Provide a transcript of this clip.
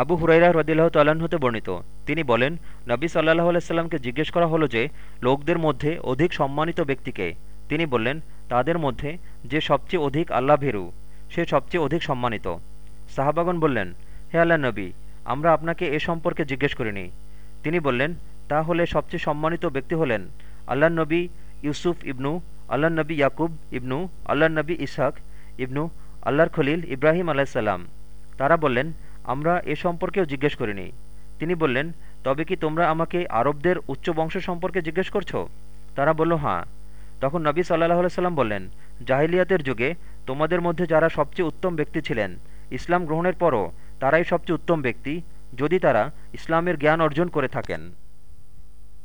আবু হুরাইরা রদিল্লাহ হতে বর্ণিত। তিনি বলেন, নবী সাল্লাহ আলাইসাল্লামকে জিজ্ঞেস করা হলো যে, লোকদের মধ্যে অধিক সম্মানিত ব্যক্তিকে তিনি বললেন, তাদের মধ্যে যে সবচেয়ে অধিক আল্লাহ ভেরু, সে সবচেয়ে অধিক সম্মানিত। সাহাবাগন বললেন, হে আল্লাহ নবী, আমরা আপনাকে এ সম্পর্কে জিজ্ঞেস করিনি। তিনি বললেন তা হলে সবচেয়ে সম্মানিত ব্যক্তি হলেন আল্লাহ নবী ইউসুফ ইবনু, আল্লাহ নবী ইয়াকুব ইবনু, আল্লাহ নবী ইসহাক ইবনু, আল্লাহর খলিল ইব্রাহিম আলাইসাল্লাম তারা বললেন আমরা এ সম্পর্কেও জিজ্ঞেস করিনি। তিনি বললেন, তবে কি তোমরা আমাকে আরবদের উচ্চ বংশ সম্পর্কে জিজ্ঞেস করছ? তারা বলল হাঁ তখন নবী সাল্লাহ সাল্লাম বললেন, জাহিলিয়াতের যুগে তোমাদের মধ্যে যারা সবচেয়ে উত্তম ব্যক্তি ছিলেন, ইসলাম গ্রহণের পরও তারাই সবচেয়ে উত্তম ব্যক্তি, যদি তারা ইসলামের জ্ঞান অর্জন করে থাকেন।